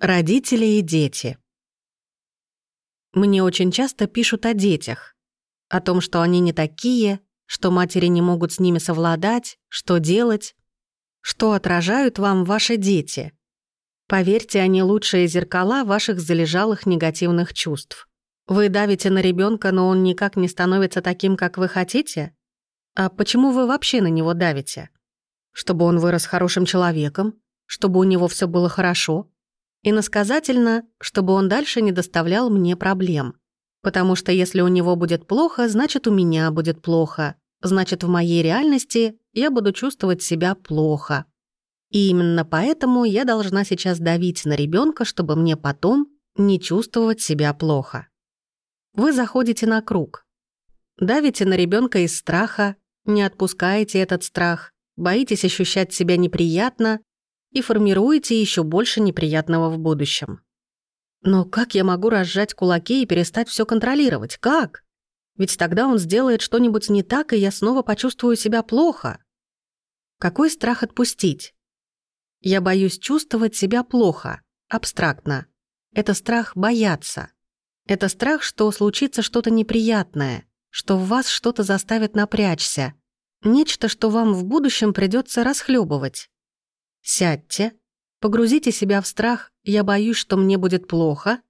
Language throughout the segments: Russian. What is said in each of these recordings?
Родители и дети. Мне очень часто пишут о детях. О том, что они не такие, что матери не могут с ними совладать, что делать, что отражают вам ваши дети. Поверьте, они лучшие зеркала ваших залежалых негативных чувств. Вы давите на ребенка, но он никак не становится таким, как вы хотите? А почему вы вообще на него давите? Чтобы он вырос хорошим человеком? Чтобы у него все было хорошо? Иносказательно, чтобы он дальше не доставлял мне проблем. Потому что если у него будет плохо, значит, у меня будет плохо. Значит, в моей реальности я буду чувствовать себя плохо. И именно поэтому я должна сейчас давить на ребенка, чтобы мне потом не чувствовать себя плохо. Вы заходите на круг. Давите на ребенка из страха, не отпускаете этот страх, боитесь ощущать себя неприятно, и формируете еще больше неприятного в будущем. Но как я могу разжать кулаки и перестать все контролировать? Как? Ведь тогда он сделает что-нибудь не так, и я снова почувствую себя плохо. Какой страх отпустить? Я боюсь чувствовать себя плохо, абстрактно. Это страх бояться. Это страх, что случится что-то неприятное, что в вас что-то заставит напрячься, нечто, что вам в будущем придется расхлебывать. Сядьте, погрузите себя в страх «я боюсь, что мне будет плохо»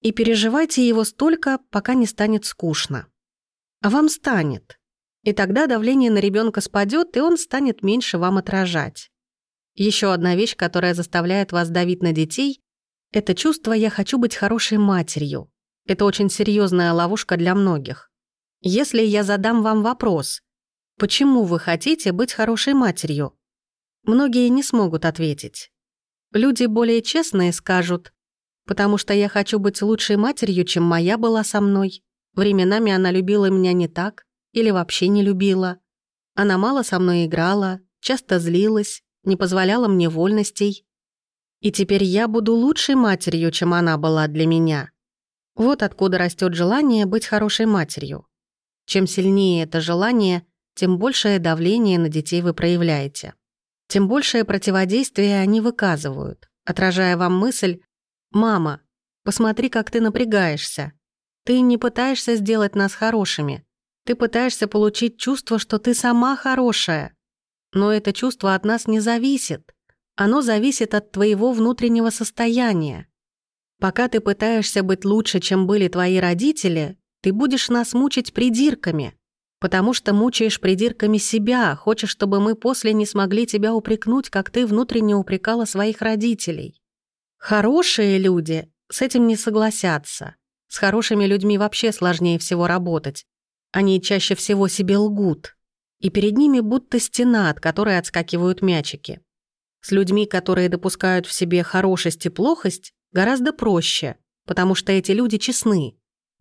и переживайте его столько, пока не станет скучно. А вам станет. И тогда давление на ребенка спадет, и он станет меньше вам отражать. Еще одна вещь, которая заставляет вас давить на детей, это чувство «я хочу быть хорошей матерью». Это очень серьезная ловушка для многих. Если я задам вам вопрос, почему вы хотите быть хорошей матерью, Многие не смогут ответить. Люди более честные скажут, потому что я хочу быть лучшей матерью, чем моя была со мной. Временами она любила меня не так или вообще не любила. Она мало со мной играла, часто злилась, не позволяла мне вольностей. И теперь я буду лучшей матерью, чем она была для меня. Вот откуда растет желание быть хорошей матерью. Чем сильнее это желание, тем большее давление на детей вы проявляете тем большее противодействие они выказывают, отражая вам мысль «Мама, посмотри, как ты напрягаешься. Ты не пытаешься сделать нас хорошими. Ты пытаешься получить чувство, что ты сама хорошая. Но это чувство от нас не зависит. Оно зависит от твоего внутреннего состояния. Пока ты пытаешься быть лучше, чем были твои родители, ты будешь нас мучить придирками, Потому что мучаешь придирками себя, хочешь, чтобы мы после не смогли тебя упрекнуть, как ты внутренне упрекала своих родителей. Хорошие люди с этим не согласятся. С хорошими людьми вообще сложнее всего работать. Они чаще всего себе лгут. И перед ними будто стена, от которой отскакивают мячики. С людьми, которые допускают в себе хорошесть и плохость, гораздо проще, потому что эти люди честны.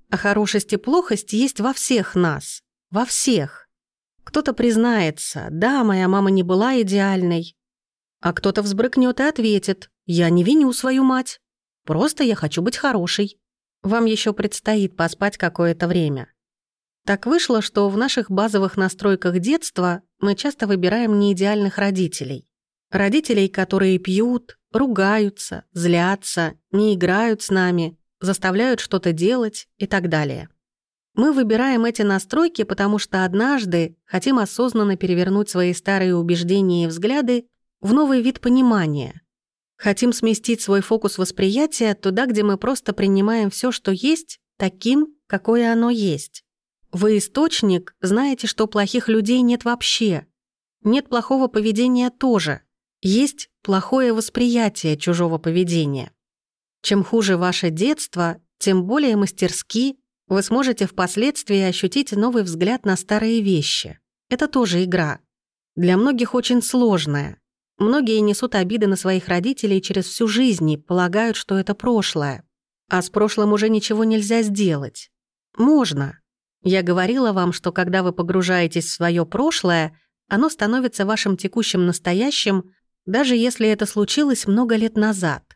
А хорошесть и плохость есть во всех нас. Во всех. Кто-то признается, да, моя мама не была идеальной. А кто-то взбрыкнет и ответит, я не виню свою мать. Просто я хочу быть хорошей. Вам еще предстоит поспать какое-то время. Так вышло, что в наших базовых настройках детства мы часто выбираем неидеальных родителей. Родителей, которые пьют, ругаются, злятся, не играют с нами, заставляют что-то делать и так далее. Мы выбираем эти настройки, потому что однажды хотим осознанно перевернуть свои старые убеждения и взгляды в новый вид понимания. Хотим сместить свой фокус восприятия туда, где мы просто принимаем все, что есть, таким, какое оно есть. Вы источник, знаете, что плохих людей нет вообще. Нет плохого поведения тоже. Есть плохое восприятие чужого поведения. Чем хуже ваше детство, тем более мастерски вы сможете впоследствии ощутить новый взгляд на старые вещи. Это тоже игра. Для многих очень сложная. Многие несут обиды на своих родителей через всю жизнь и полагают, что это прошлое. А с прошлым уже ничего нельзя сделать. Можно. Я говорила вам, что когда вы погружаетесь в свое прошлое, оно становится вашим текущим настоящим, даже если это случилось много лет назад.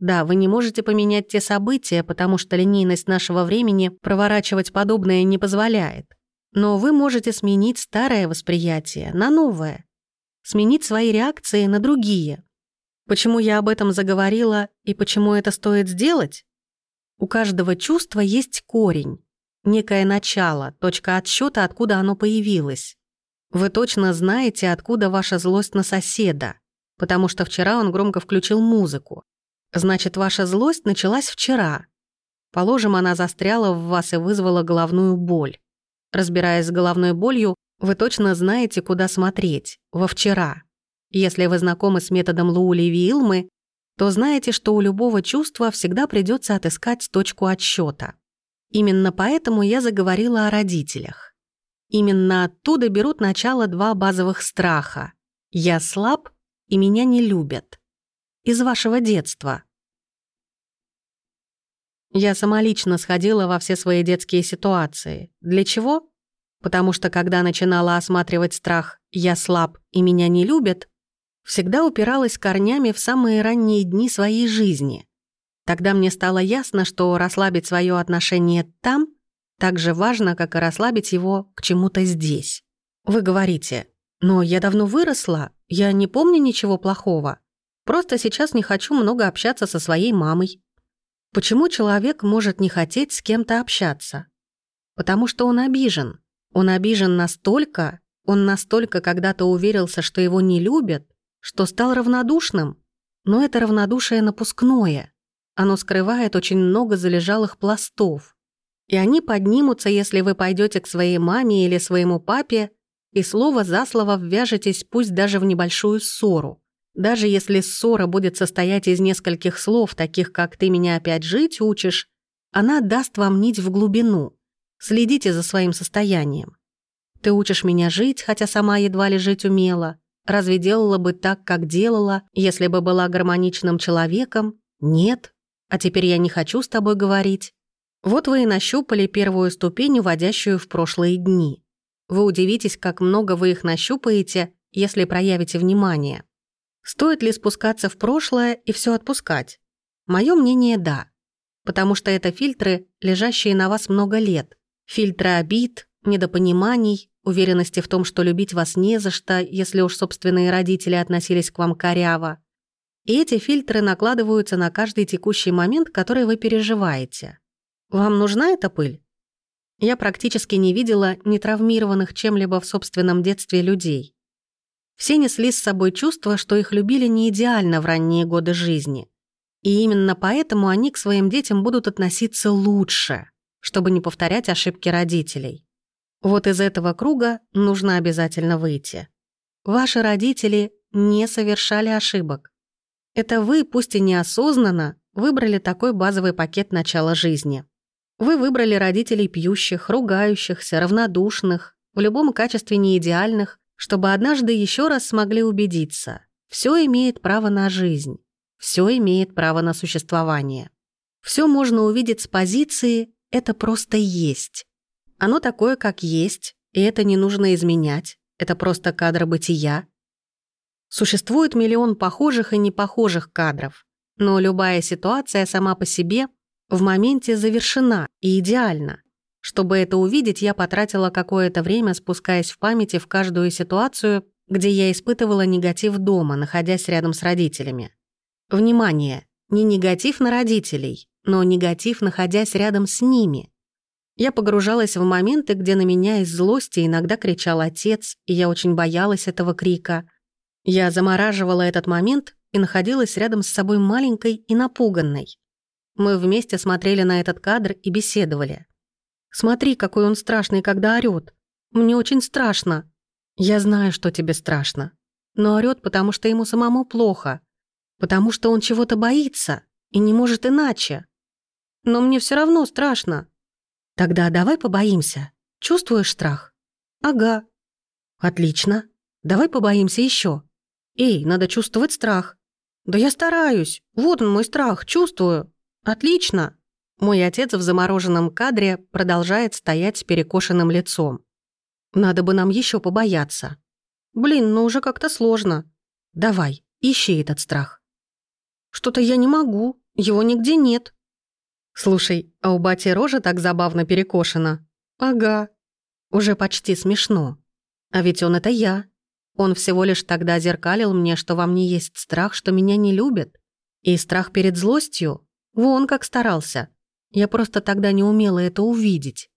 Да, вы не можете поменять те события, потому что линейность нашего времени проворачивать подобное не позволяет. Но вы можете сменить старое восприятие на новое. Сменить свои реакции на другие. Почему я об этом заговорила и почему это стоит сделать? У каждого чувства есть корень, некое начало, точка отсчета, откуда оно появилось. Вы точно знаете, откуда ваша злость на соседа, потому что вчера он громко включил музыку. Значит, ваша злость началась вчера. Положим, она застряла в вас и вызвала головную боль. Разбираясь с головной болью, вы точно знаете, куда смотреть, во вчера. Если вы знакомы с методом Луули Вилмы, то знаете, что у любого чувства всегда придется отыскать точку отсчета. Именно поэтому я заговорила о родителях. Именно оттуда берут начало два базовых страха. «Я слаб» и «меня не любят». Из вашего детства. Я самолично сходила во все свои детские ситуации. Для чего? Потому что когда начинала осматривать страх «я слаб» и «меня не любят», всегда упиралась корнями в самые ранние дни своей жизни. Тогда мне стало ясно, что расслабить свое отношение там так же важно, как и расслабить его к чему-то здесь. Вы говорите, но я давно выросла, я не помню ничего плохого. Просто сейчас не хочу много общаться со своей мамой. Почему человек может не хотеть с кем-то общаться? Потому что он обижен. Он обижен настолько, он настолько когда-то уверился, что его не любят, что стал равнодушным. Но это равнодушие напускное. Оно скрывает очень много залежалых пластов. И они поднимутся, если вы пойдете к своей маме или своему папе и слово за слово ввяжетесь пусть даже в небольшую ссору. Даже если ссора будет состоять из нескольких слов, таких как «ты меня опять жить учишь», она даст вам нить в глубину. Следите за своим состоянием. Ты учишь меня жить, хотя сама едва ли жить умела. Разве делала бы так, как делала, если бы была гармоничным человеком? Нет. А теперь я не хочу с тобой говорить. Вот вы и нащупали первую ступень, уводящую в прошлые дни. Вы удивитесь, как много вы их нащупаете, если проявите внимание. Стоит ли спускаться в прошлое и все отпускать? Мое мнение – да. Потому что это фильтры, лежащие на вас много лет. Фильтры обид, недопониманий, уверенности в том, что любить вас не за что, если уж собственные родители относились к вам коряво. И эти фильтры накладываются на каждый текущий момент, который вы переживаете. Вам нужна эта пыль? Я практически не видела нетравмированных чем-либо в собственном детстве людей. Все несли с собой чувство, что их любили не идеально в ранние годы жизни. И именно поэтому они к своим детям будут относиться лучше, чтобы не повторять ошибки родителей. Вот из этого круга нужно обязательно выйти. Ваши родители не совершали ошибок. Это вы, пусть и неосознанно, выбрали такой базовый пакет начала жизни. Вы выбрали родителей пьющих, ругающихся, равнодушных, в любом качестве не идеальных, чтобы однажды еще раз смогли убедиться. Все имеет право на жизнь. Все имеет право на существование. Все можно увидеть с позиции «это просто есть». Оно такое, как есть, и это не нужно изменять. Это просто кадр бытия. Существует миллион похожих и непохожих кадров, но любая ситуация сама по себе в моменте завершена и идеальна. Чтобы это увидеть, я потратила какое-то время, спускаясь в памяти в каждую ситуацию, где я испытывала негатив дома, находясь рядом с родителями. Внимание! Не негатив на родителей, но негатив, находясь рядом с ними. Я погружалась в моменты, где на меня из злости иногда кричал отец, и я очень боялась этого крика. Я замораживала этот момент и находилась рядом с собой маленькой и напуганной. Мы вместе смотрели на этот кадр и беседовали. «Смотри, какой он страшный, когда орёт. Мне очень страшно». «Я знаю, что тебе страшно. Но орёт, потому что ему самому плохо. Потому что он чего-то боится и не может иначе. Но мне все равно страшно. Тогда давай побоимся. Чувствуешь страх? Ага. Отлично. Давай побоимся еще. Эй, надо чувствовать страх. Да я стараюсь. Вот он мой страх, чувствую. Отлично. Мой отец в замороженном кадре продолжает стоять с перекошенным лицом. Надо бы нам еще побояться. Блин, ну уже как-то сложно. Давай, ищи этот страх. Что-то я не могу, его нигде нет. Слушай, а у бати рожа так забавно перекошена. Ага. Уже почти смешно. А ведь он это я. Он всего лишь тогда зеркалил мне, что во мне есть страх, что меня не любят. И страх перед злостью. Вон как старался. Я просто тогда не умела это увидеть.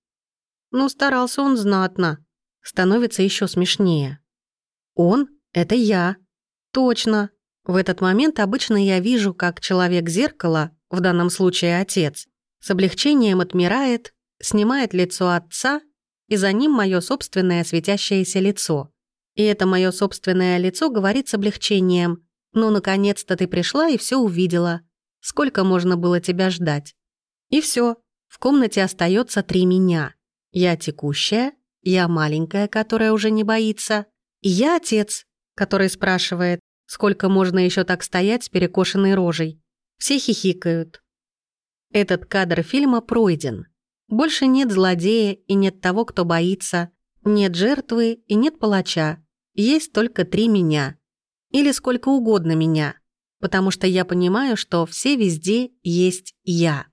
Ну, старался он знатно. Становится еще смешнее. Он — это я. Точно. В этот момент обычно я вижу, как человек-зеркало, в данном случае отец, с облегчением отмирает, снимает лицо отца, и за ним мое собственное светящееся лицо. И это мое собственное лицо говорит с облегчением. «Ну, наконец-то ты пришла и все увидела. Сколько можно было тебя ждать?» И все. В комнате остается три меня. Я текущая, я маленькая, которая уже не боится, и я отец, который спрашивает, сколько можно еще так стоять с перекошенной рожей. Все хихикают. Этот кадр фильма пройден. Больше нет злодея и нет того, кто боится. Нет жертвы и нет палача. Есть только три меня. Или сколько угодно меня. Потому что я понимаю, что все везде есть я.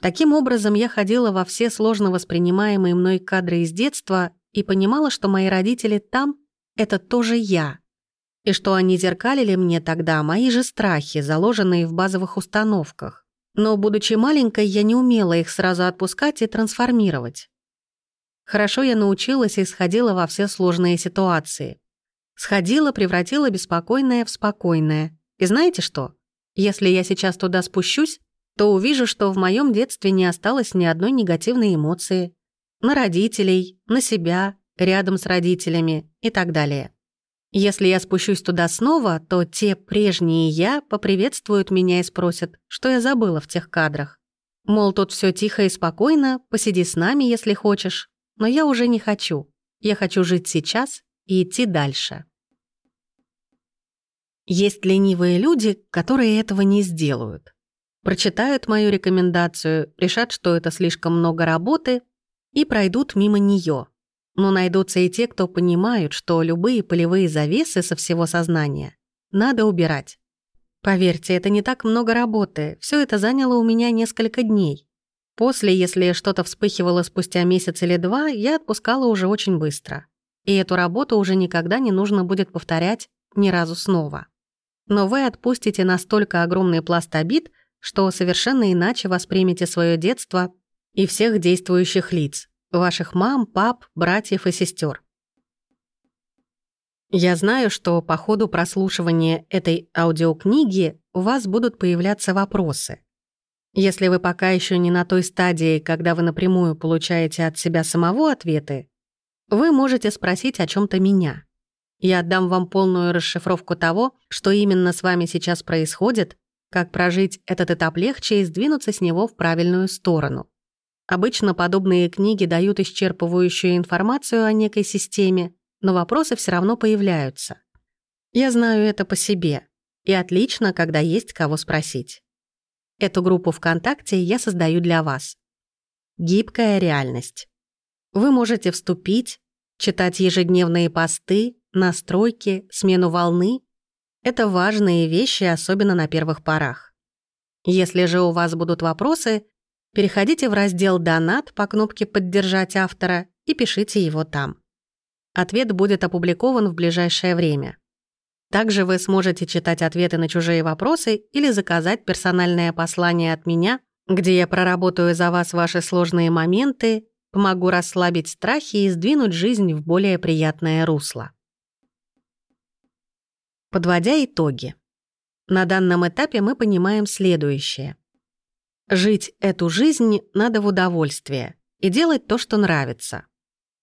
Таким образом, я ходила во все сложно воспринимаемые мной кадры из детства и понимала, что мои родители там — это тоже я. И что они зеркалили мне тогда мои же страхи, заложенные в базовых установках. Но, будучи маленькой, я не умела их сразу отпускать и трансформировать. Хорошо я научилась и сходила во все сложные ситуации. Сходила, превратила беспокойное в спокойное. И знаете что? Если я сейчас туда спущусь, то увижу, что в моем детстве не осталось ни одной негативной эмоции. На родителей, на себя, рядом с родителями и так далее. Если я спущусь туда снова, то те прежние «я» поприветствуют меня и спросят, что я забыла в тех кадрах. Мол, тут все тихо и спокойно, посиди с нами, если хочешь. Но я уже не хочу. Я хочу жить сейчас и идти дальше. Есть ленивые люди, которые этого не сделают прочитают мою рекомендацию, решат, что это слишком много работы и пройдут мимо нее. Но найдутся и те, кто понимают, что любые полевые завесы со всего сознания надо убирать. Поверьте, это не так много работы, все это заняло у меня несколько дней. После, если что-то вспыхивало спустя месяц или два, я отпускала уже очень быстро. И эту работу уже никогда не нужно будет повторять ни разу снова. Но вы отпустите настолько огромный пласт обид, что совершенно иначе воспримете свое детство и всех действующих лиц, ваших мам, пап, братьев и сестер. Я знаю, что по ходу прослушивания этой аудиокниги у вас будут появляться вопросы. Если вы пока еще не на той стадии, когда вы напрямую получаете от себя самого ответы, вы можете спросить о чем то меня. Я отдам вам полную расшифровку того, что именно с вами сейчас происходит, как прожить этот этап легче и сдвинуться с него в правильную сторону. Обычно подобные книги дают исчерпывающую информацию о некой системе, но вопросы все равно появляются. Я знаю это по себе, и отлично, когда есть кого спросить. Эту группу ВКонтакте я создаю для вас. Гибкая реальность. Вы можете вступить, читать ежедневные посты, настройки, смену волны это важные вещи, особенно на первых порах. Если же у вас будут вопросы, переходите в раздел «Донат» по кнопке «Поддержать автора» и пишите его там. Ответ будет опубликован в ближайшее время. Также вы сможете читать ответы на чужие вопросы или заказать персональное послание от меня, где я проработаю за вас ваши сложные моменты, помогу расслабить страхи и сдвинуть жизнь в более приятное русло. Подводя итоги. На данном этапе мы понимаем следующее. Жить эту жизнь надо в удовольствие и делать то, что нравится.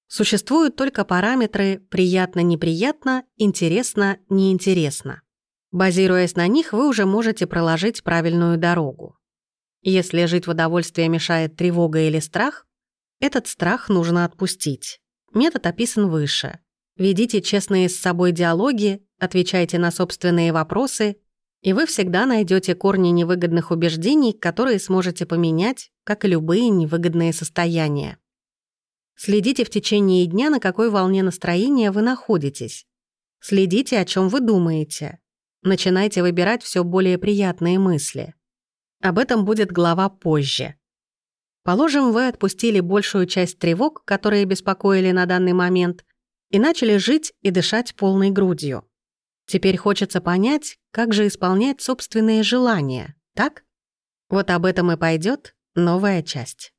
Существуют только параметры «приятно-неприятно», «интересно-неинтересно». Базируясь на них, вы уже можете проложить правильную дорогу. Если жить в удовольствие мешает тревога или страх, этот страх нужно отпустить. Метод описан выше. Ведите честные с собой диалоги, отвечайте на собственные вопросы, и вы всегда найдете корни невыгодных убеждений, которые сможете поменять, как и любые невыгодные состояния. Следите в течение дня, на какой волне настроения вы находитесь. Следите, о чем вы думаете. Начинайте выбирать все более приятные мысли. Об этом будет глава позже. Положим, вы отпустили большую часть тревог, которые беспокоили на данный момент, и начали жить и дышать полной грудью. Теперь хочется понять, как же исполнять собственные желания, так? Вот об этом и пойдет новая часть.